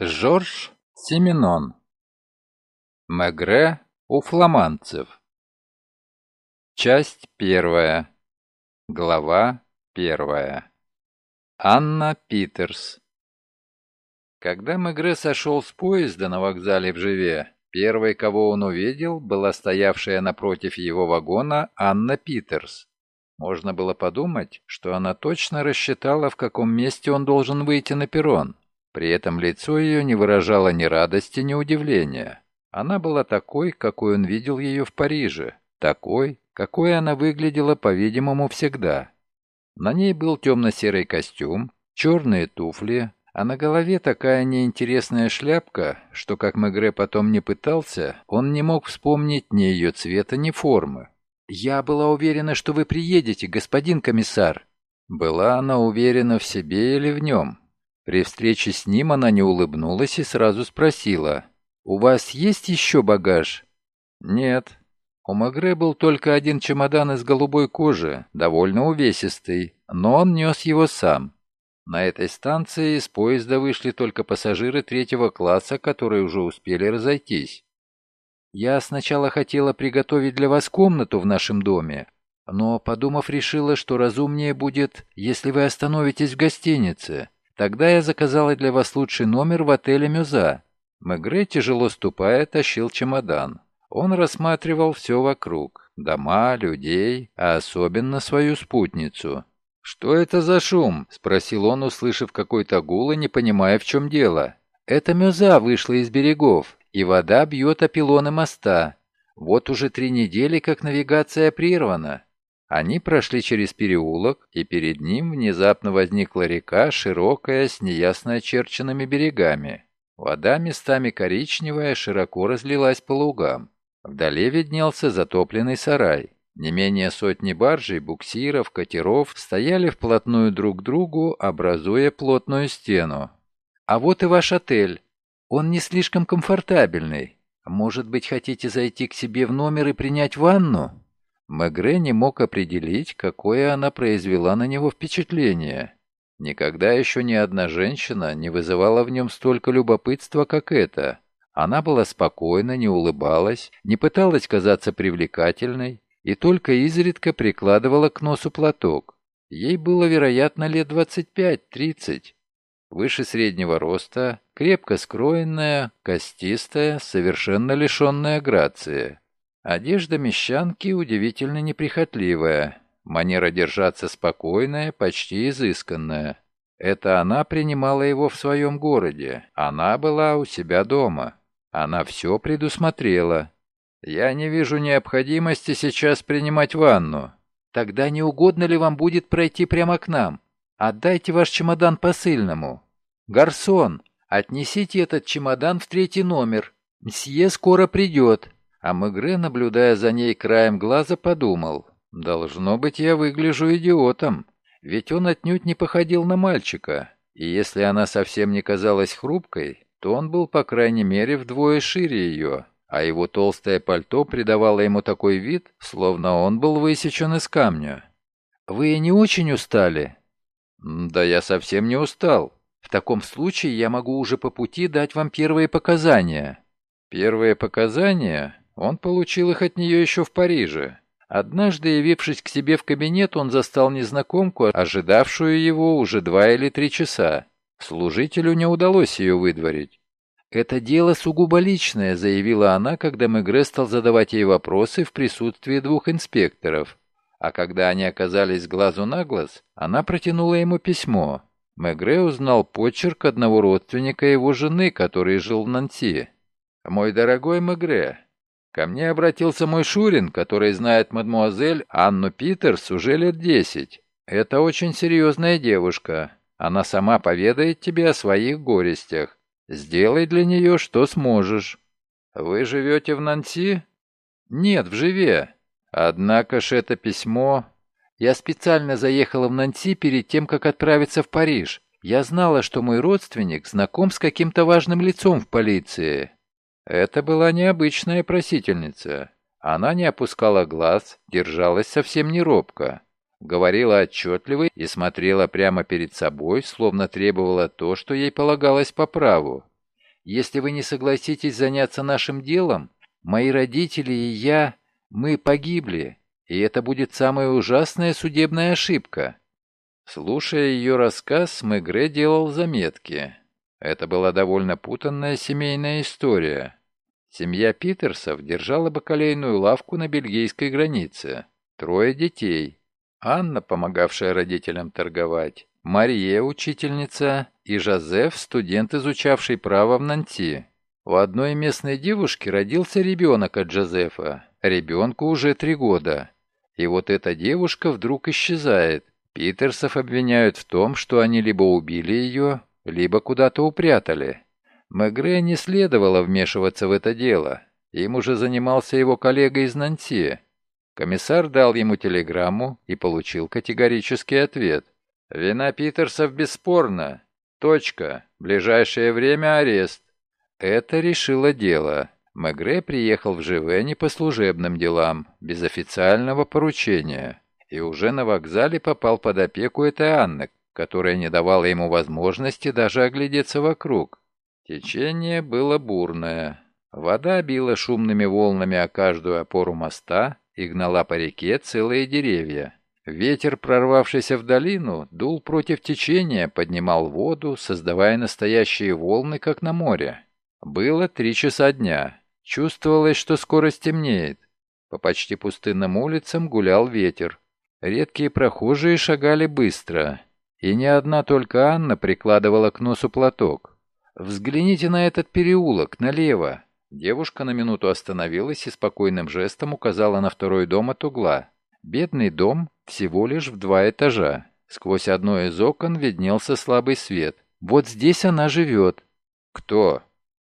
Жорж Семенон. Мегре у фламандцев. Часть первая. Глава первая. Анна Питерс. Когда Мегре сошел с поезда на вокзале в Живе, первой, кого он увидел, была стоявшая напротив его вагона Анна Питерс. Можно было подумать, что она точно рассчитала, в каком месте он должен выйти на перрон. При этом лицо ее не выражало ни радости, ни удивления. Она была такой, какой он видел ее в Париже, такой, какой она выглядела, по-видимому, всегда. На ней был темно-серый костюм, черные туфли, а на голове такая неинтересная шляпка, что, как Мегре потом не пытался, он не мог вспомнить ни ее цвета, ни формы. «Я была уверена, что вы приедете, господин комиссар». Была она уверена в себе или в нем? При встрече с ним она не улыбнулась и сразу спросила, «У вас есть еще багаж?» «Нет». У Магре был только один чемодан из голубой кожи, довольно увесистый, но он нес его сам. На этой станции из поезда вышли только пассажиры третьего класса, которые уже успели разойтись. «Я сначала хотела приготовить для вас комнату в нашем доме, но, подумав, решила, что разумнее будет, если вы остановитесь в гостинице. Тогда я заказала для вас лучший номер в отеле «Мюза». Мегре, тяжело ступая, тащил чемодан. Он рассматривал все вокруг. Дома, людей, а особенно свою спутницу. «Что это за шум?» — спросил он, услышав какой-то гул и не понимая, в чем дело. «Это Мюза вышла из берегов, и вода бьет о пилоны моста. Вот уже три недели, как навигация прервана. Они прошли через переулок, и перед ним внезапно возникла река, широкая, с неясно очерченными берегами. Вода местами коричневая широко разлилась по лугам. Вдали виднелся затопленный сарай. Не менее сотни баржей, буксиров, катеров стояли вплотную друг к другу, образуя плотную стену. «А вот и ваш отель. Он не слишком комфортабельный. Может быть, хотите зайти к себе в номер и принять ванну?» Мегре не мог определить, какое она произвела на него впечатление. Никогда еще ни одна женщина не вызывала в нем столько любопытства, как эта. Она была спокойна, не улыбалась, не пыталась казаться привлекательной и только изредка прикладывала к носу платок. Ей было, вероятно, лет 25-30. Выше среднего роста, крепко скроенная, костистая, совершенно лишенная грации. Одежда мещанки удивительно неприхотливая, манера держаться спокойная, почти изысканная. Это она принимала его в своем городе, она была у себя дома. Она все предусмотрела. Я не вижу необходимости сейчас принимать ванну. Тогда не угодно ли вам будет пройти прямо к нам? Отдайте ваш чемодан посыльному. Гарсон, отнесите этот чемодан в третий номер. Мсье скоро придет. А Мегре, наблюдая за ней краем глаза, подумал, «Должно быть, я выгляжу идиотом, ведь он отнюдь не походил на мальчика, и если она совсем не казалась хрупкой, то он был, по крайней мере, вдвое шире ее, а его толстое пальто придавало ему такой вид, словно он был высечен из камня. «Вы не очень устали?» «Да я совсем не устал. В таком случае я могу уже по пути дать вам первые показания». «Первые показания?» Он получил их от нее еще в Париже. Однажды, явившись к себе в кабинет, он застал незнакомку, ожидавшую его уже два или три часа. Служителю не удалось ее выдворить. «Это дело сугубо личное», — заявила она, когда Мегре стал задавать ей вопросы в присутствии двух инспекторов. А когда они оказались глазу на глаз, она протянула ему письмо. Мегре узнал почерк одного родственника его жены, который жил в Нанси. «Мой дорогой Мегре, Ко мне обратился мой Шурин, который знает мадмуазель Анну Питерс уже лет десять. Это очень серьезная девушка. Она сама поведает тебе о своих горестях. Сделай для нее, что сможешь. Вы живете в Нанси? Нет, в Живе. Однако ж это письмо... Я специально заехала в Нанси перед тем, как отправиться в Париж. Я знала, что мой родственник знаком с каким-то важным лицом в полиции. Это была необычная просительница. Она не опускала глаз, держалась совсем не робко. Говорила отчетливо и смотрела прямо перед собой, словно требовала то, что ей полагалось по праву. Если вы не согласитесь заняться нашим делом, мои родители и я, мы погибли, и это будет самая ужасная судебная ошибка». Слушая ее рассказ, Мегре делал заметки. Это была довольно путанная семейная история. Семья Питерсов держала бакалейную лавку на бельгийской границе. Трое детей. Анна, помогавшая родителям торговать, Мария, учительница, и Жозеф, студент, изучавший право в Нанти. У одной местной девушки родился ребенок от Жозефа. Ребенку уже три года. И вот эта девушка вдруг исчезает. Питерсов обвиняют в том, что они либо убили ее, либо куда-то упрятали. Мегре не следовало вмешиваться в это дело. Им уже занимался его коллега из Нанти. Комиссар дал ему телеграмму и получил категорический ответ. «Вина Питерсов бесспорна. Точка. Ближайшее время арест». Это решило дело. Мегре приехал в Живе по служебным делам, без официального поручения, и уже на вокзале попал под опеку этой Анны, которая не давала ему возможности даже оглядеться вокруг. Течение было бурное. Вода била шумными волнами о каждую опору моста и гнала по реке целые деревья. Ветер, прорвавшийся в долину, дул против течения, поднимал воду, создавая настоящие волны, как на море. Было три часа дня. Чувствовалось, что скоро стемнеет. По почти пустынным улицам гулял ветер. Редкие прохожие шагали быстро, и не одна только Анна прикладывала к носу платок. «Взгляните на этот переулок, налево!» Девушка на минуту остановилась и спокойным жестом указала на второй дом от угла. Бедный дом всего лишь в два этажа. Сквозь одно из окон виднелся слабый свет. Вот здесь она живет. Кто?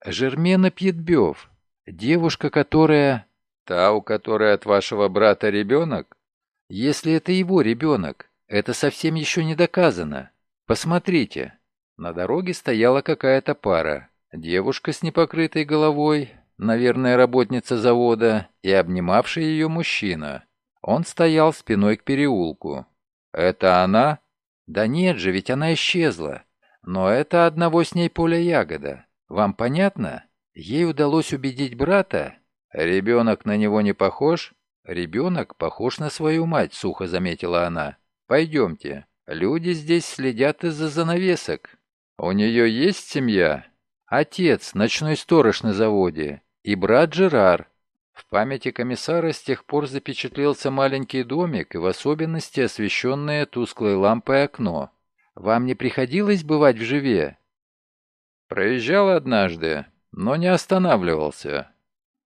Жермена Пьетбёв. Девушка, которая... Та, у которой от вашего брата ребенок? Если это его ребенок, это совсем еще не доказано. Посмотрите. На дороге стояла какая-то пара. Девушка с непокрытой головой, наверное, работница завода, и обнимавший ее мужчина. Он стоял спиной к переулку. «Это она?» «Да нет же, ведь она исчезла. Но это одного с ней поля ягода. Вам понятно? Ей удалось убедить брата. Ребенок на него не похож?» «Ребенок похож на свою мать», — сухо заметила она. «Пойдемте. Люди здесь следят из-за занавесок. У нее есть семья? Отец, ночной сторож на заводе, и брат Жерар. В памяти комиссара с тех пор запечатлелся маленький домик и в особенности освещенное тусклой лампой окно. Вам не приходилось бывать в Живе? Проезжал однажды, но не останавливался.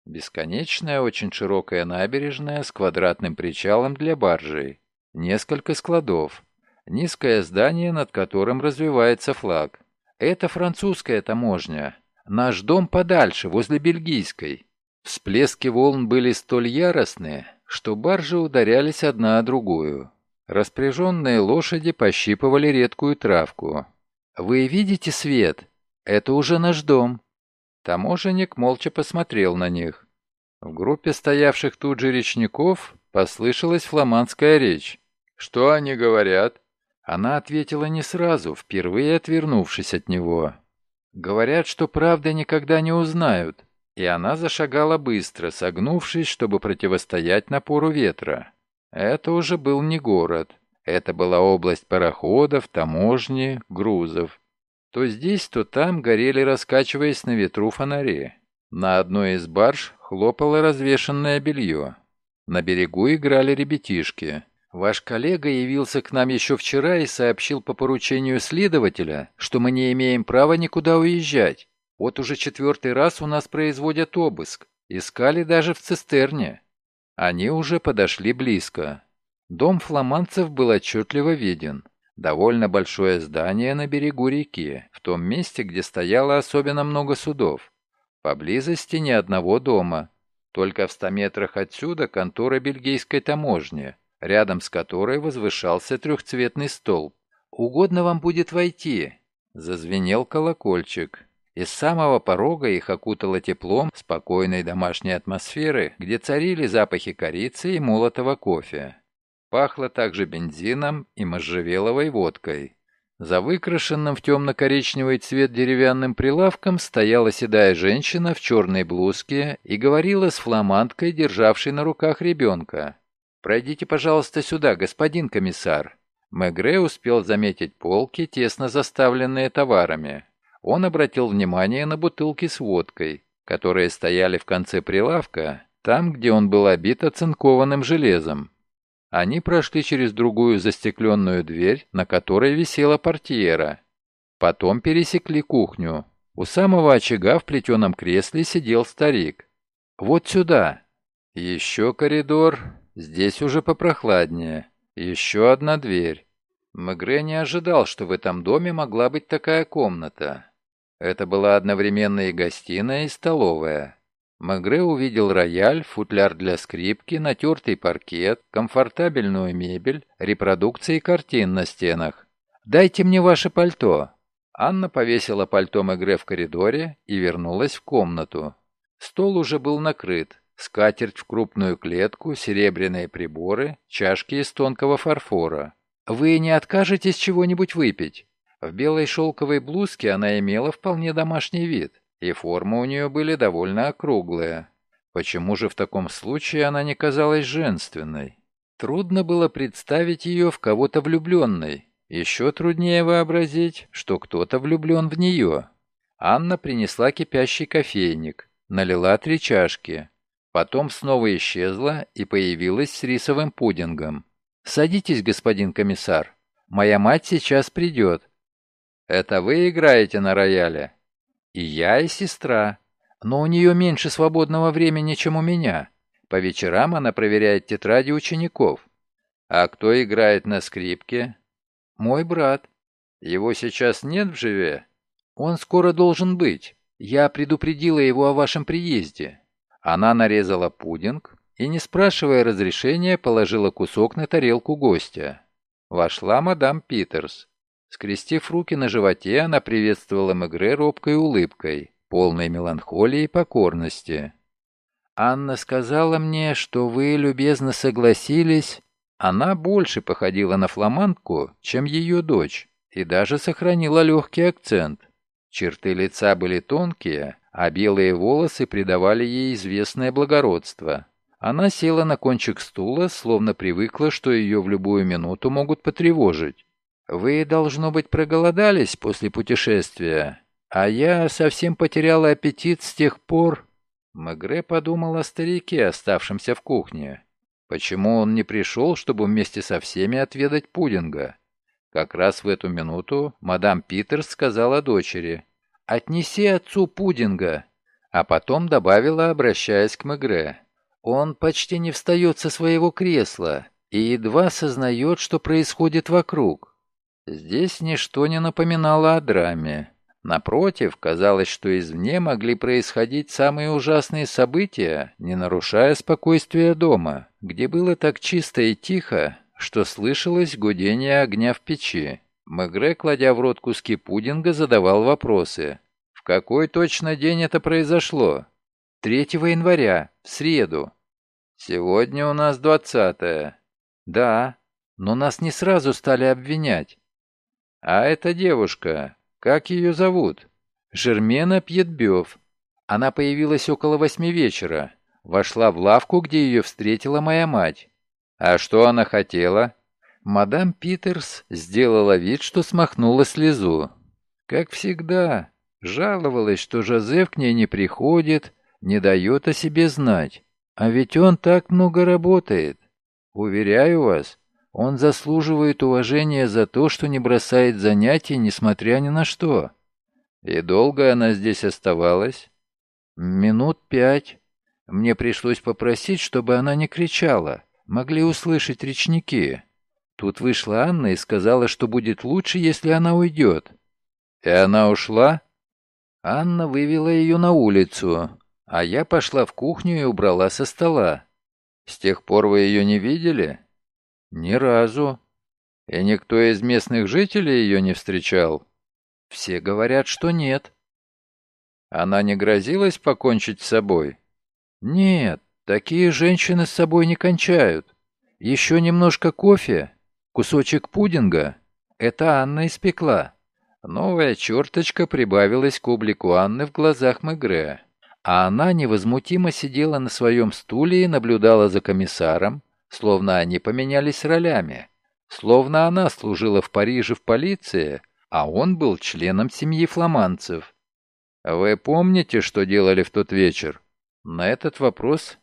Бесконечная, очень широкая набережная с квадратным причалом для баржей. Несколько складов. Низкое здание, над которым развивается флаг. Это французская таможня. Наш дом подальше, возле бельгийской. Всплески волн были столь яростные, что баржи ударялись одна о другую. Распряженные лошади пощипывали редкую травку. «Вы видите свет? Это уже наш дом». Таможенник молча посмотрел на них. В группе стоявших тут же речников послышалась фламандская речь. «Что они говорят?» Она ответила не сразу, впервые отвернувшись от него. «Говорят, что правда никогда не узнают». И она зашагала быстро, согнувшись, чтобы противостоять напору ветра. Это уже был не город. Это была область пароходов, таможни, грузов. То здесь, то там горели, раскачиваясь на ветру фонари. На одной из барж хлопало развешенное белье. На берегу играли ребятишки. Ваш коллега явился к нам еще вчера и сообщил по поручению следователя, что мы не имеем права никуда уезжать. Вот уже четвертый раз у нас производят обыск. Искали даже в цистерне. Они уже подошли близко. Дом фламандцев был отчетливо виден. Довольно большое здание на берегу реки, в том месте, где стояло особенно много судов. Поблизости ни одного дома. Только в ста метрах отсюда контора бельгийской таможни, рядом с которой возвышался трехцветный столб. «Угодно вам будет войти», — зазвенел колокольчик. Из самого порога их окутало теплом спокойной домашней атмосферы, где царили запахи корицы и молотого кофе. Пахло также бензином и можжевеловой водкой. За выкрашенным в темно-коричневый цвет деревянным прилавком стояла седая женщина в черной блузке и говорила с фламандкой, державшей на руках ребенка. «Пройдите, пожалуйста, сюда, господин комиссар». Мегре успел заметить полки, тесно заставленные товарами. Он обратил внимание на бутылки с водкой, которые стояли в конце прилавка, там, где он был обит оцинкованным железом. Они прошли через другую застекленную дверь, на которой висела портьера. Потом пересекли кухню. У самого очага в плетеном кресле сидел старик. «Вот сюда!» «Еще коридор. Здесь уже попрохладнее. Еще одна дверь». Мегре не ожидал, что в этом доме могла быть такая комната. Это была одновременно и гостиная, и столовая. Мегре увидел рояль, футляр для скрипки, натертый паркет, комфортабельную мебель, репродукции картин на стенах. «Дайте мне ваше пальто». Анна повесила пальто Мегре в коридоре и вернулась в комнату. Стол уже был накрыт. Скатерть в крупную клетку, серебряные приборы, чашки из тонкого фарфора. «Вы не откажетесь чего-нибудь выпить?» В белой шелковой блузке она имела вполне домашний вид и формы у нее были довольно округлые. Почему же в таком случае она не казалась женственной? Трудно было представить ее в кого-то влюбленной. Еще труднее вообразить, что кто-то влюблен в нее. Анна принесла кипящий кофейник, налила три чашки. Потом снова исчезла и появилась с рисовым пудингом. «Садитесь, господин комиссар. Моя мать сейчас придет». «Это вы играете на рояле?» И я, и сестра. Но у нее меньше свободного времени, чем у меня. По вечерам она проверяет тетради учеников. А кто играет на скрипке? Мой брат. Его сейчас нет в живе? Он скоро должен быть. Я предупредила его о вашем приезде. Она нарезала пудинг и, не спрашивая разрешения, положила кусок на тарелку гостя. Вошла мадам Питерс. Скрестив руки на животе, она приветствовала Мегре робкой улыбкой, полной меланхолии и покорности. «Анна сказала мне, что вы любезно согласились...» Она больше походила на фламандку, чем ее дочь, и даже сохранила легкий акцент. Черты лица были тонкие, а белые волосы придавали ей известное благородство. Она села на кончик стула, словно привыкла, что ее в любую минуту могут потревожить. «Вы, должно быть, проголодались после путешествия, а я совсем потерял аппетит с тех пор...» Мегре подумал о старике, оставшемся в кухне. Почему он не пришел, чтобы вместе со всеми отведать пудинга? Как раз в эту минуту мадам Питерс сказала дочери «Отнеси отцу пудинга», а потом добавила, обращаясь к Мегре. «Он почти не встает со своего кресла и едва сознает, что происходит вокруг. Здесь ничто не напоминало о драме. Напротив, казалось, что извне могли происходить самые ужасные события, не нарушая спокойствия дома, где было так чисто и тихо, что слышалось гудение огня в печи. Мегре, кладя в рот куски пудинга, задавал вопросы. «В какой точно день это произошло?» «3 января, в среду». «Сегодня у нас двадцатое». «Да, но нас не сразу стали обвинять. «А эта девушка, как ее зовут?» «Жермена Пьетбёв. Она появилась около восьми вечера. Вошла в лавку, где ее встретила моя мать. А что она хотела?» Мадам Питерс сделала вид, что смахнула слезу. Как всегда, жаловалась, что Жозеф к ней не приходит, не дает о себе знать. А ведь он так много работает. Уверяю вас, он заслуживает уважения за то, что не бросает занятий, несмотря ни на что. И долго она здесь оставалась? Минут пять. Мне пришлось попросить, чтобы она не кричала. Могли услышать речники. Тут вышла Анна и сказала, что будет лучше, если она уйдет. И она ушла? Анна вывела ее на улицу, а я пошла в кухню и убрала со стола. С тех пор вы ее не видели? «Ни разу. И никто из местных жителей ее не встречал?» «Все говорят, что нет». «Она не грозилась покончить с собой?» «Нет, такие женщины с собой не кончают. Еще немножко кофе, кусочек пудинга, Это Анна испекла». Новая черточка прибавилась к облику Анны в глазах Мегре, а она невозмутимо сидела на своем стуле и наблюдала за комиссаром, словно они поменялись ролями, словно она служила в Париже в полиции, а он был членом семьи фламандцев. «Вы помните, что делали в тот вечер?» На этот вопрос...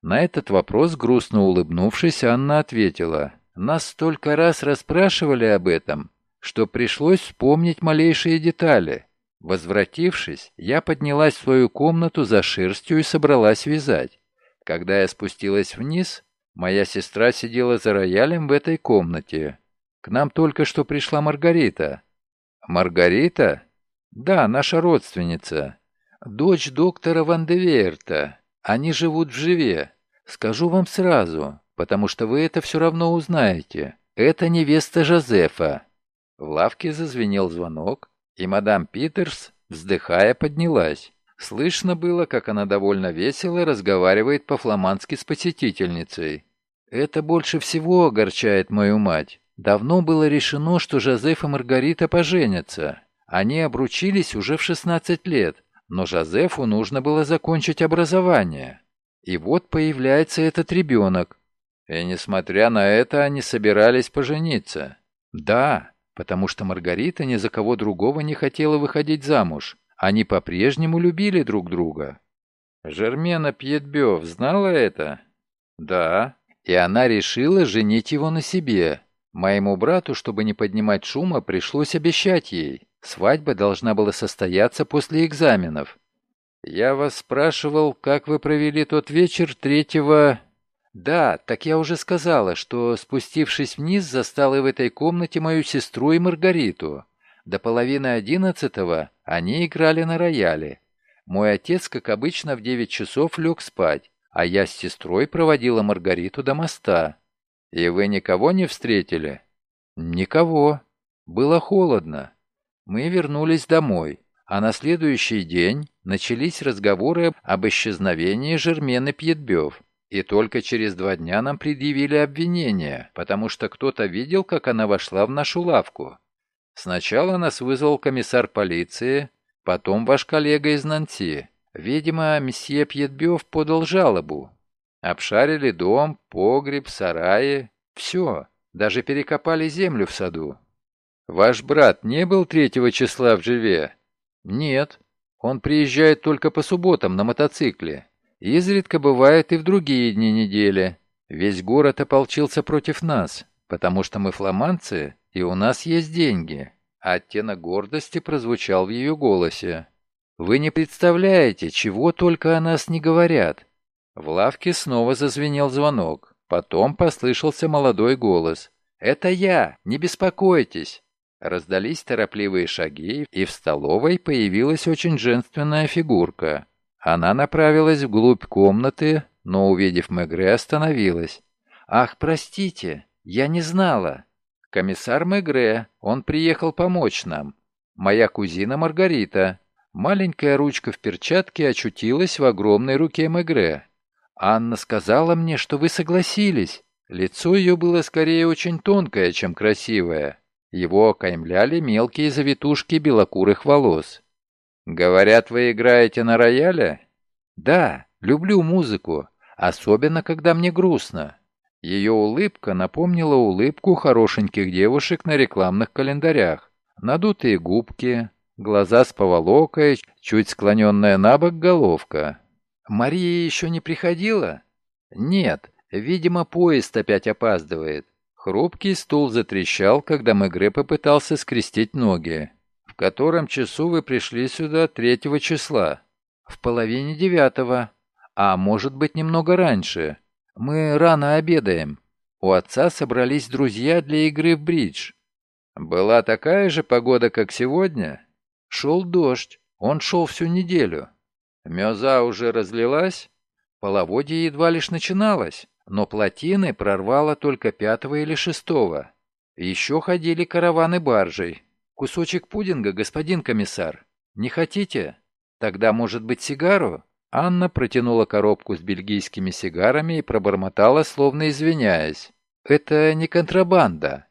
На этот вопрос, грустно улыбнувшись, Анна ответила. «Нас столько раз расспрашивали об этом, что пришлось вспомнить малейшие детали. Возвратившись, я поднялась в свою комнату за шерстью и собралась вязать. Когда я спустилась вниз, моя сестра сидела за роялем в этой комнате. К нам только что пришла Маргарита. Маргарита? Да, наша родственница. Дочь доктора Ван де Верта. Они живут в Живе. Скажу вам сразу, потому что вы это все равно узнаете. Это невеста Жозефа. В лавке зазвенел звонок, и мадам Питерс, вздыхая, поднялась. Слышно было, как она довольно весело разговаривает по-фламандски с посетительницей. «Это больше всего огорчает мою мать. Давно было решено, что Жозеф и Маргарита поженятся. Они обручились уже в 16 лет, но Жозефу нужно было закончить образование. И вот появляется этот ребенок. И несмотря на это, они собирались пожениться. Да, потому что Маргарита ни за кого другого не хотела выходить замуж. Они по-прежнему любили друг друга. Жермена Пьетбёв знала это? Да. И она решила женить его на себе. Моему брату, чтобы не поднимать шума, пришлось обещать ей. Свадьба должна была состояться после экзаменов. Я вас спрашивал, как вы провели тот вечер третьего... «Да, так я уже сказала, что, спустившись вниз, застала в этой комнате мою сестру и Маргариту. До половины одиннадцатого они играли на рояле. Мой отец, как обычно, в девять часов лег спать, а я с сестрой проводила Маргариту до моста. И вы никого не встретили?» «Никого. Было холодно. Мы вернулись домой, а на следующий день начались разговоры об исчезновении Жермены Пьетбёв. И только через два дня нам предъявили обвинение, потому что кто-то видел, как она вошла в нашу лавку. Сначала нас вызвал комиссар полиции, потом ваш коллега из Нанти. Видимо, месье Пьетбёв подал жалобу. Обшарили дом, погреб, сараи, все, даже перекопали землю в саду. Ваш брат не был третьего числа в Живе? Нет, он приезжает только по субботам на мотоцикле. Изредка бывает и в другие дни недели. Весь город ополчился против нас, потому что мы фламандцы, и у нас есть деньги. А оттенок гордости прозвучал в ее голосе. Вы не представляете, чего только о нас не говорят. В лавке снова зазвенел звонок. Потом послышался молодой голос. «Это я! Не беспокойтесь!» Раздались торопливые шаги, и в столовой появилась очень женственная фигурка. Она направилась вглубь комнаты, но, увидев Мегре, остановилась. «Ах, простите, я не знала. Комиссар Мегре, он приехал помочь нам. Моя кузина Маргарита». Маленькая ручка в перчатке очутилась в огромной руке Мегре. «Анна сказала мне, что вы согласились». Лицо ее было скорее очень тонкое, чем красивое. Его окаймляли мелкие завитушки белокурых волос. «Говорят, вы играете на рояле?» «Да, люблю музыку, особенно когда мне грустно». Ее улыбка напомнила улыбку хорошеньких девушек на рекламных календарях. Надутые губки, глаза с поволокой, чуть склоненная на бок головка. «Мария еще не приходила?» «Нет, видимо, поезд опять опаздывает». Хрупкий стул затрещал, когда Мегре попытался скрестить ноги. В котором часу вы пришли сюда третьего числа? В половине девятого. А может быть, немного раньше. Мы рано обедаем. У отца собрались друзья для игры в бридж. Была такая же погода, как сегодня? Шел дождь. Он шел всю неделю. Меза уже разлилась? Половодье едва лишь начиналось, но плотины прорвало только пятого или шестого. Еще ходили караваны баржей. «Кусочек пудинга, господин комиссар. Не хотите? Тогда, может быть, сигару?» Анна протянула коробку с бельгийскими сигарами и пробормотала, словно извиняясь. «Это не контрабанда».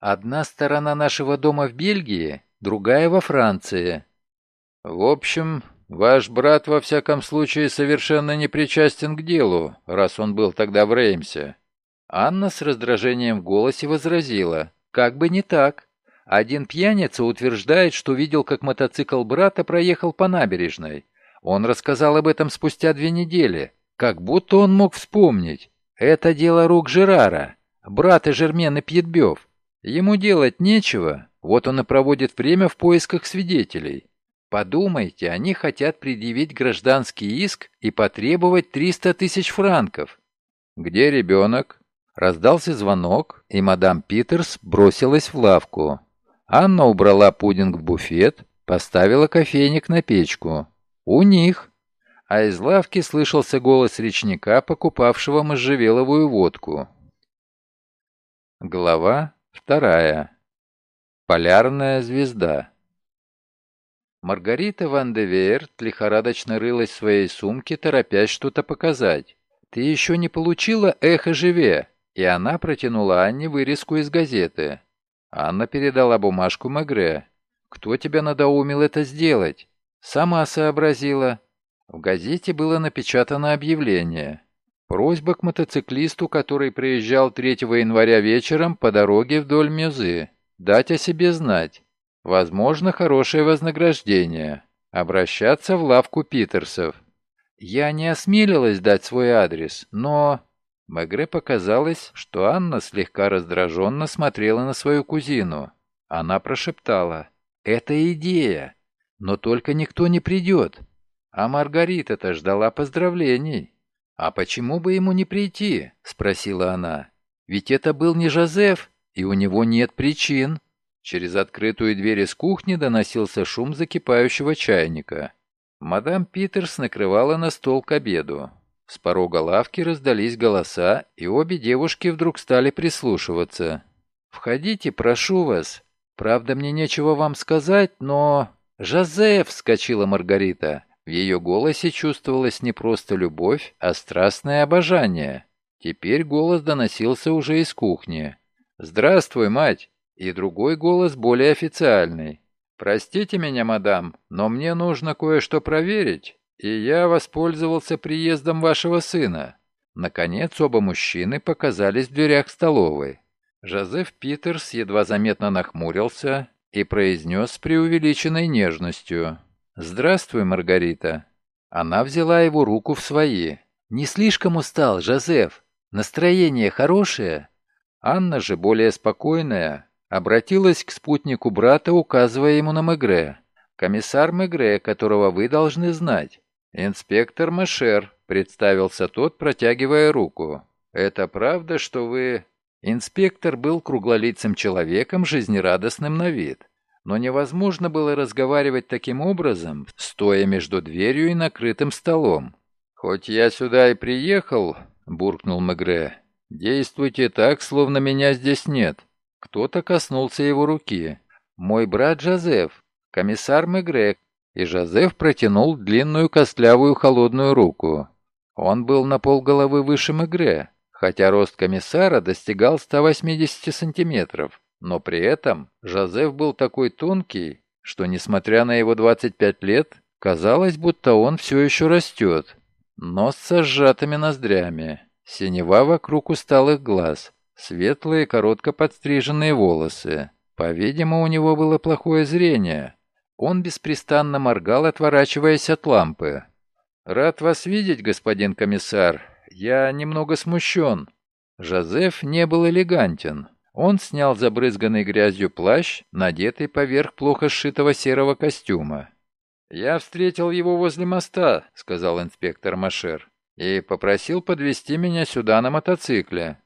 Одна сторона нашего дома в Бельгии, другая во Франции. В общем, ваш брат во всяком случае совершенно не причастен к делу, раз он был тогда в Реймсе. Анна с раздражением в голосе возразила. Как бы не так. Один пьяница утверждает, что видел, как мотоцикл брата проехал по набережной. Он рассказал об этом спустя две недели. Как будто он мог вспомнить. Это дело рук Жерара, брата Жермена Пьетбёв. Ему делать нечего, вот он и проводит время в поисках свидетелей. Подумайте, они хотят предъявить гражданский иск и потребовать 300 тысяч франков. Где ребенок? Раздался звонок, и мадам Питерс бросилась в лавку. Анна убрала пудинг в буфет, поставила кофейник на печку. «У них!» А из лавки слышался голос речника, покупавшего можжевеловую водку. Глава вторая. Полярная звезда. Маргарита Ван де Веерт лихорадочно рылась в своей сумке, торопясь что-то показать. «Ты еще не получила эхо живе?» И она протянула Анне вырезку из газеты. Анна передала бумажку Мегре. «Кто тебя надоумил это сделать?» «Сама сообразила». В газете было напечатано объявление. Просьба к мотоциклисту, который приезжал 3 января вечером по дороге вдоль Мюзы, дать о себе знать. Возможно, хорошее вознаграждение. Обращаться в лавку Питерсов. Я не осмелилась дать свой адрес, но... Мегре показалось, что Анна слегка раздраженно смотрела на свою кузину. Она прошептала. «Это идея, но только никто не придет. А Маргарита-то ждала поздравлений». «А почему бы ему не прийти?» — спросила она. «Ведь это был не Жозеф, и у него нет причин». Через открытую дверь из кухни доносился шум закипающего чайника. Мадам Питерс накрывала на стол к обеду. С порога лавки раздались голоса, и обе девушки вдруг стали прислушиваться. «Входите, прошу вас. Правда, мне нечего вам сказать, но...» «Жозеф!» — вскочила Маргарита. В ее голосе чувствовалась не просто любовь, а страстное обожание. Теперь голос доносился уже из кухни. «Здравствуй, мать!» И другой голос более официальный. «Простите меня, мадам, но мне нужно кое-что проверить и я воспользовался приездом вашего сына». Наконец оба мужчины показались в дверях столовой. Жозеф Питерс едва заметно нахмурился и произнес с преувеличенной нежностью. «Здравствуй, Маргарита». Она взяла его руку в свои. «Не слишком устал, Жозеф? Настроение хорошее?» Анна же, более спокойная, обратилась к спутнику брата, указывая ему на Мегре. «Комиссар Мегре, которого вы должны знать. «Инспектор Машер», — представился тот, протягивая руку. «Это правда, что вы...» Инспектор был круглолицым человеком, жизнерадостным на вид. Но невозможно было разговаривать таким образом, стоя между дверью и накрытым столом. «Хоть я сюда и приехал», — буркнул Мегре, — «действуйте так, словно меня здесь нет». Кто-то коснулся его руки. «Мой брат Жозеф, комиссар Мегре, и Жозеф протянул длинную костлявую холодную руку. Он был на полголовы выше Мегре, хотя рост комиссара достигал 180 сантиметров, но при этом Жозеф был такой тонкий, что, несмотря на его 25 лет, казалось, будто он все еще растет. Нос со сжатыми ноздрями, синева вокруг усталых глаз, светлые коротко подстриженные волосы. По-видимому, у него было плохое зрение, он беспрестанно моргал, отворачиваясь от лампы. «Рад вас видеть, господин комиссар. Я немного смущен». Жозеф не был элегантен. Он снял забрызганный грязью плащ, надетый поверх плохо сшитого серого костюма. «Я встретил его возле моста», — сказал инспектор Машер, «и попросил подвести меня сюда на мотоцикле».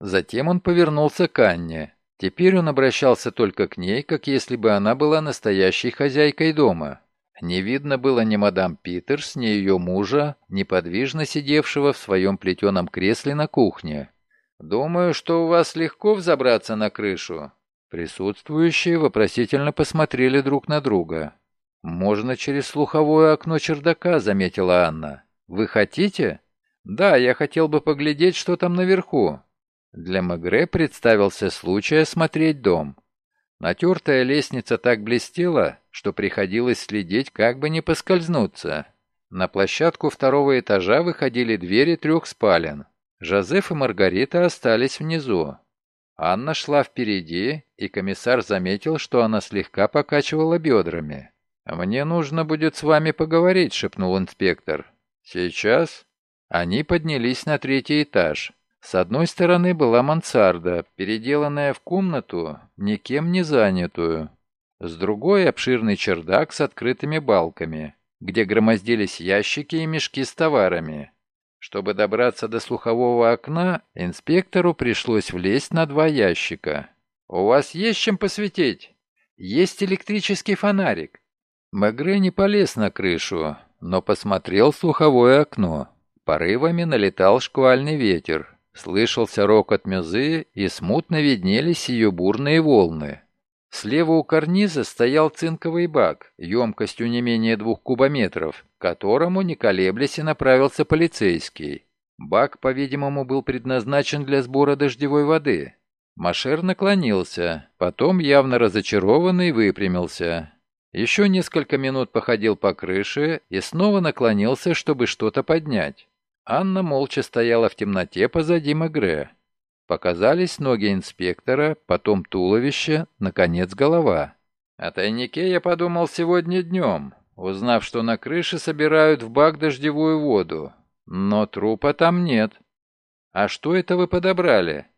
Затем он повернулся к Анне. Теперь он обращался только к ней, как если бы она была настоящей хозяйкой дома. Не видно было ни мадам Питерс, ни ее мужа, неподвижно сидевшего в своем плетеном кресле на кухне. «Думаю, что у вас легко взобраться на крышу». Присутствующие вопросительно посмотрели друг на друга. «Можно через слуховое окно чердака», — заметила Анна. «Вы хотите?» «Да, я хотел бы поглядеть, что там наверху». Для Мегре представился случай осмотреть дом. Натертая лестница так блестела, что приходилось следить, как бы не поскользнуться. На площадку второго этажа выходили двери трех спален. Жозеф и Маргарита остались внизу. Анна шла впереди, и комиссар заметил, что она слегка покачивала бедрами. «Мне нужно будет с вами поговорить», — шепнул инспектор. «Сейчас?» Они поднялись на третий этаж. С одной стороны была мансарда, переделанная в комнату, никем не занятую. С другой — обширный чердак с открытыми балками, где громоздились ящики и мешки с товарами. Чтобы добраться до слухового окна, инспектору пришлось влезть на два ящика. «У вас есть чем посветить?» «Есть электрический фонарик». Мегре не полез на крышу, но посмотрел слуховое окно. Порывами налетал шквальный ветер. Слышался рокот мюзы, и смутно виднелись ее бурные волны. Слева у карниза стоял цинковый бак, емкостью не менее двух кубометров, к которому, не колеблясь, и направился полицейский. Бак, по-видимому, был предназначен для сбора дождевой воды. Машер наклонился, потом, явно разочарованный, выпрямился. Еще несколько минут походил по крыше и снова наклонился, чтобы что-то поднять. Анна молча стояла в темноте позади Мегре. Показались ноги инспектора, потом туловище, наконец голова. О тайнике я подумал сегодня днем, узнав, что на крыше собирают в бак дождевую воду. Но трупа там нет. А что это вы подобрали?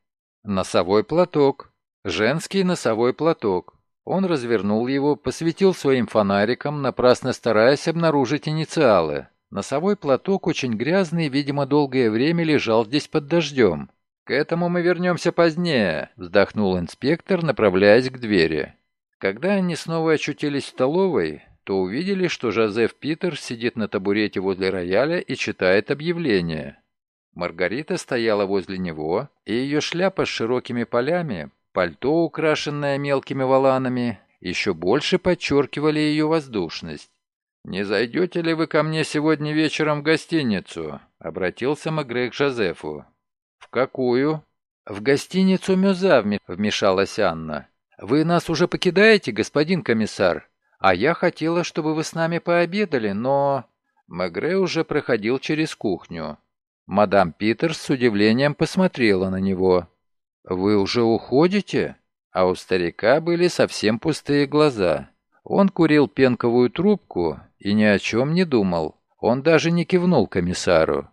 Носовой платок. Женский носовой платок. Он развернул его, посветил своим фонариком, напрасно стараясь обнаружить инициалы. Носовой платок очень грязный, видимо, долгое время лежал здесь под дождем. «К этому мы вернемся позднее», — вздохнул инспектор, направляясь к двери. Когда они снова очутились в столовой, то увидели, что Жозеф Питер сидит на табурете возле рояля и читает объявление. Маргарита стояла возле него, и ее шляпа с широкими полями, пальто, украшенное мелкими воланами, еще больше подчеркивали ее воздушность. «Не зайдете ли вы ко мне сегодня вечером в гостиницу?» — обратился Мегре к Жозефу. «В какую?» «В гостиницу Мюзавми», — вмешалась Анна. «Вы нас уже покидаете, господин комиссар? А я хотела, чтобы вы с нами пообедали, но...» Мегре уже проходил через кухню. Мадам Питерс с удивлением посмотрела на него. «Вы уже уходите?» А у старика были совсем пустые глаза. Он курил пенковую трубку и ни о чем не думал. Он даже не кивнул комиссару.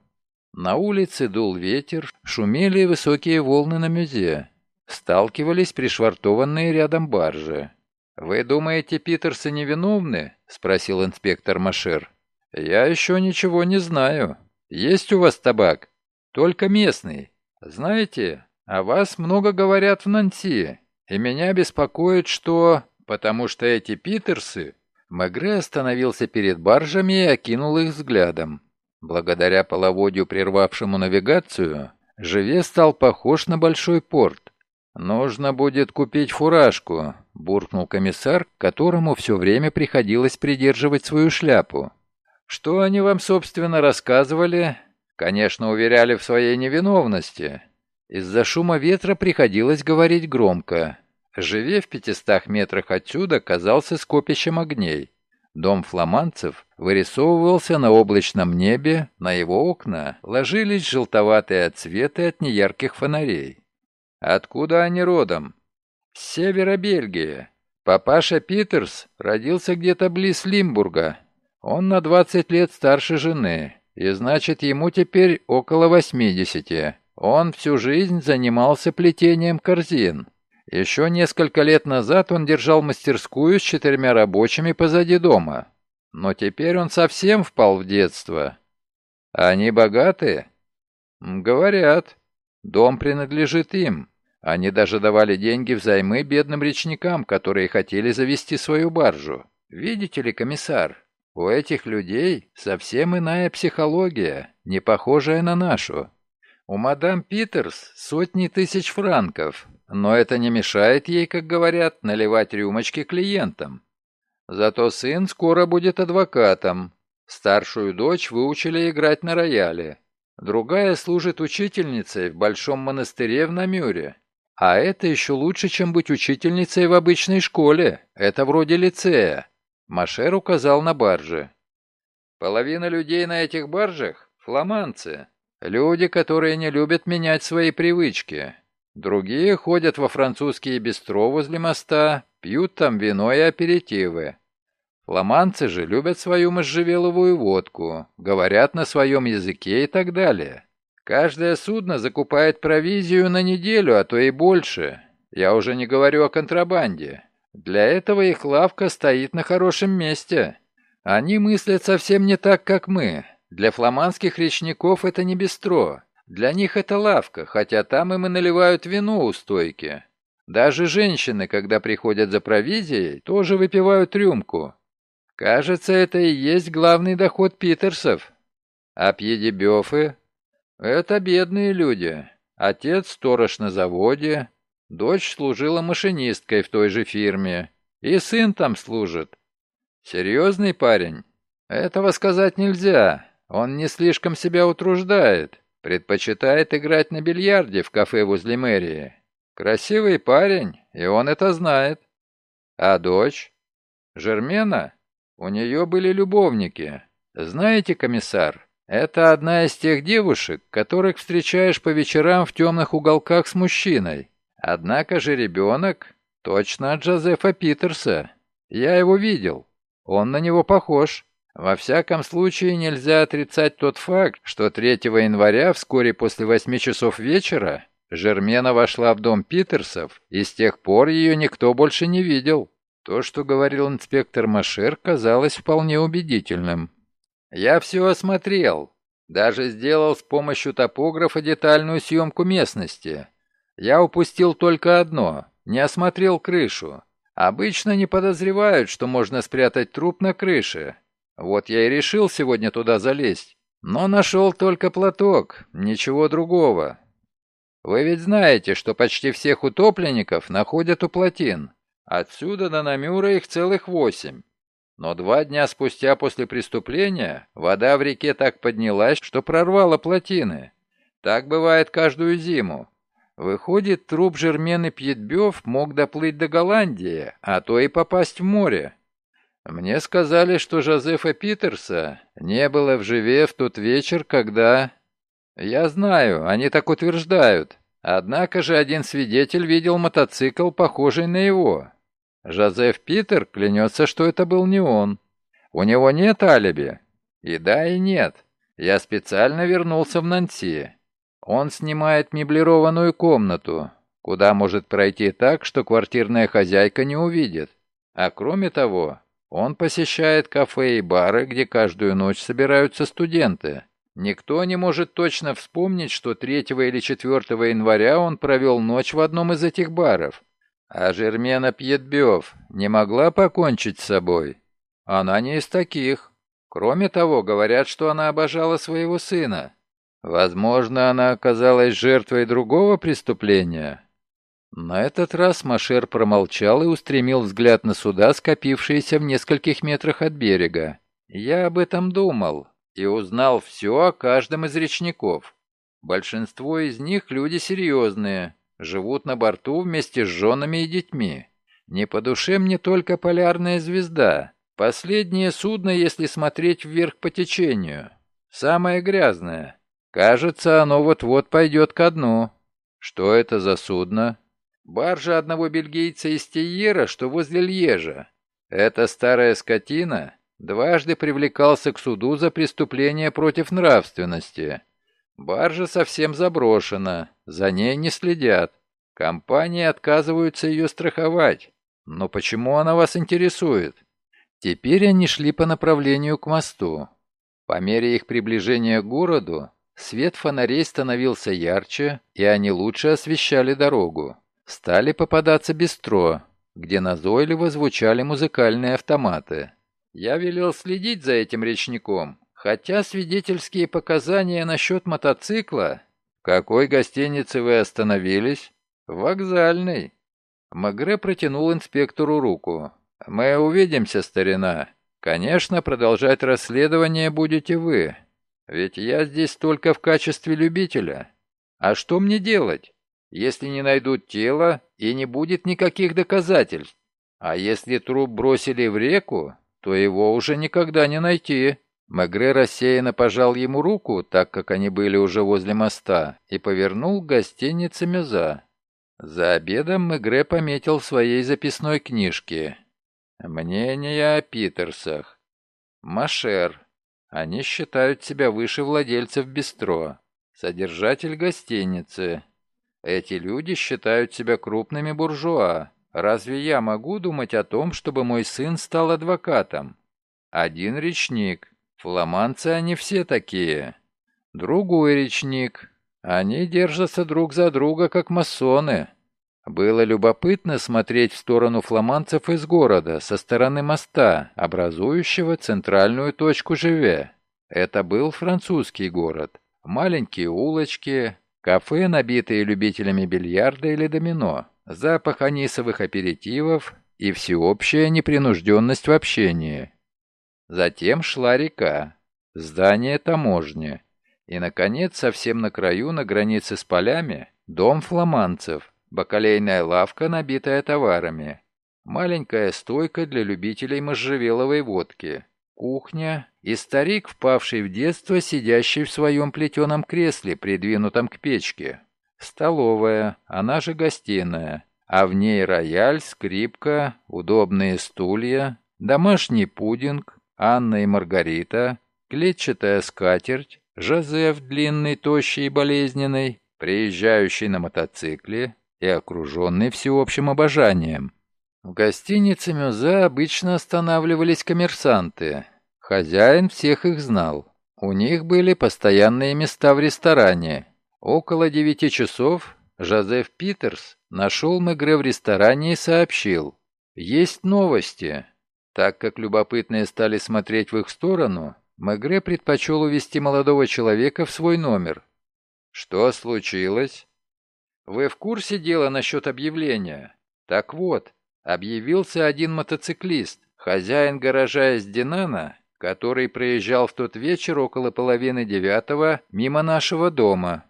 На улице дул ветер, шумели высокие волны на мюзе. Сталкивались пришвартованные рядом баржи. «Вы думаете, Питерсы невиновны?» — спросил инспектор Машер. «Я еще ничего не знаю. Есть у вас табак? Только местный. Знаете, о вас много говорят в Нанси, и меня беспокоит, что... Потому что эти Питерсы Мегре остановился перед баржами и окинул их взглядом. Благодаря половодью, прервавшему навигацию, Живе стал похож на большой порт. «Нужно будет купить фуражку», — буркнул комиссар, которому все время приходилось придерживать свою шляпу. «Что они вам, собственно, рассказывали?» «Конечно, уверяли в своей невиновности. Из-за шума ветра приходилось говорить громко. Живе в пятистах метрах отсюда казался скопищем огней. Дом фламандцев вырисовывался на облачном небе, на его окна ложились желтоватые отсветы от неярких фонарей. Откуда они родом? С севера Бельгии. Папаша Питерс родился где-то близ Лимбурга. Он на 20 лет старше жены, и значит ему теперь около 80. Он всю жизнь занимался плетением корзин. Еще несколько лет назад он держал мастерскую с четырьмя рабочими позади дома. Но теперь он совсем впал в детство. Они богаты? Говорят. Дом принадлежит им. Они даже давали деньги взаймы бедным речникам, которые хотели завести свою баржу. Видите ли, комиссар, у этих людей совсем иная психология, не похожая на нашу. У мадам Питерс сотни тысяч франков, но это не мешает ей, как говорят, наливать рюмочки клиентам. Зато сын скоро будет адвокатом. Старшую дочь выучили играть на рояле. Другая служит учительницей в большом монастыре в Намюре. А это еще лучше, чем быть учительницей в обычной школе. Это вроде лицея. Машер указал на баржи. Половина людей на этих баржах — фламандцы. Люди, которые не любят менять свои привычки. Другие ходят во французские бистро возле моста, пьют там вино и аперитивы. Фламандцы же любят свою можжевеловую водку, говорят на своем языке и так далее. Каждое судно закупает провизию на неделю, а то и больше. Я уже не говорю о контрабанде. Для этого их лавка стоит на хорошем месте. Они мыслят совсем не так, как мы. Для фламандских речников это не бистро. Для них это лавка, хотя там им и наливают вино у стойки. Даже женщины, когда приходят за провизией, тоже выпивают рюмку. Кажется, это и есть главный доход Питерсов. А пьедебёфы? Это бедные люди. Отец сторож на заводе, дочь служила машинисткой в той же фирме, и сын там служит. Серьезный парень? Этого сказать нельзя. Он не слишком себя утруждает. Предпочитает играть на бильярде в кафе возле мэрии. Красивый парень, и он это знает. А дочь? Жермена? У нее были любовники. Знаете, комиссар, это одна из тех девушек, которых встречаешь по вечерам в темных уголках с мужчиной. Однако же ребенок точно от Джозефа Питерса. Я его видел. Он на него похож. Во всяком случае, нельзя отрицать тот факт, что 3 января, вскоре после 8 часов вечера, Жермена вошла в дом Питерсов, и с тех пор ее никто больше не видел. То, что говорил инспектор Машер, казалось вполне убедительным. «Я все осмотрел. Даже сделал с помощью топографа детальную съемку местности. Я упустил только одно — не осмотрел крышу. Обычно не подозревают, что можно спрятать труп на крыше. Вот я и решил сегодня туда залезть. Но нашел только платок, ничего другого. Вы ведь знаете, что почти всех утопленников находят у плотин. Отсюда до Намюра их целых восемь. Но два дня спустя после преступления вода в реке так поднялась, что прорвала плотины. Так бывает каждую зиму. Выходит, труп Жермены Пьетбёв мог доплыть до Голландии, а то и попасть в море. Мне сказали, что Жозефа Питерса не было в живе в тот вечер, когда... Я знаю, они так утверждают. Однако же один свидетель видел мотоцикл, похожий на его. Жозеф Питер клянется, что это был не он. У него нет алиби. И да, и нет. Я специально вернулся в Нанси. Он снимает меблированную комнату, куда может пройти так, что квартирная хозяйка не увидит. А кроме того, он посещает кафе и бары, где каждую ночь собираются студенты. Никто не может точно вспомнить, что 3 или 4 января он провел ночь в одном из этих баров. А Жермена Пьетбёв не могла покончить с собой. Она не из таких. Кроме того, говорят, что она обожала своего сына. Возможно, она оказалась жертвой другого преступления. На этот раз Машер промолчал и устремил взгляд на суда, скопившиеся в нескольких метрах от берега. Я об этом думал и узнал все о каждом из речников. Большинство из них люди серьезные, живут на борту вместе с женами и детьми. Не по душе мне только полярная звезда. Последнее судно, если смотреть вверх по течению. Самое грязное. Кажется, оно вот-вот пойдет ко дну. Что это за судно? Баржа одного бельгийца из Тиера, что возле Льежа. Эта старая скотина дважды привлекался к суду за преступление против нравственности. Баржа совсем заброшена, за ней не следят. Компании отказываются ее страховать. Но почему она вас интересует? Теперь они шли по направлению к мосту. По мере их приближения к городу, свет фонарей становился ярче, и они лучше освещали дорогу. Стали попадаться бистро, где назойливо звучали музыкальные автоматы. Я велел следить за этим речником, хотя свидетельские показания насчет мотоцикла... В какой гостинице вы остановились? В вокзальной. Магре протянул инспектору руку. «Мы увидимся, старина. Конечно, продолжать расследование будете вы. Ведь я здесь только в качестве любителя. А что мне делать, если не найдут тело и не будет никаких доказательств? А если труп бросили в реку, то его уже никогда не найти. Мегре рассеянно пожал ему руку, так как они были уже возле моста, и повернул к гостинице Мюза. За обедом Мегре пометил в своей записной книжке. «Мнение о Питерсах. Машер. Они считают себя выше владельцев бистро. Содержатель гостиницы. Эти люди считают себя крупными буржуа. Разве я могу думать о том, чтобы мой сын стал адвокатом? Один речник. Фламандцы они все такие. Другой речник. Они держатся друг за друга, как масоны. Было любопытно смотреть в сторону фламандцев из города, со стороны моста, образующего центральную точку Живе. Это был французский город. Маленькие улочки, кафе, набитые любителями бильярда или домино, запах анисовых аперитивов и всеобщая непринужденность в общении. Затем шла река, здание таможни. И, наконец, совсем на краю, на границе с полями, дом фламандцев – бакалейная лавка, набитая товарами, маленькая стойка для любителей можжевеловой водки, кухня и старик, впавший в детство, сидящий в своем плетеном кресле, придвинутом к печке. Столовая, она же гостиная, а в ней рояль, скрипка, удобные стулья, домашний пудинг, Анна и Маргарита, клетчатая скатерть, Жозеф длинный, тощий и болезненный, приезжающий на мотоцикле, и окруженный всеобщим обожанием. В гостинице Мюза обычно останавливались коммерсанты. Хозяин всех их знал. У них были постоянные места в ресторане. Около девяти часов Жозеф Питерс нашел Мегре в ресторане и сообщил. «Есть новости». Так как любопытные стали смотреть в их сторону, Мегре предпочел увести молодого человека в свой номер. «Что случилось?» Вы в курсе дела насчет объявления? Так вот, объявился один мотоциклист, хозяин гаража из Динана, который проезжал в тот вечер около половины девятого мимо нашего дома.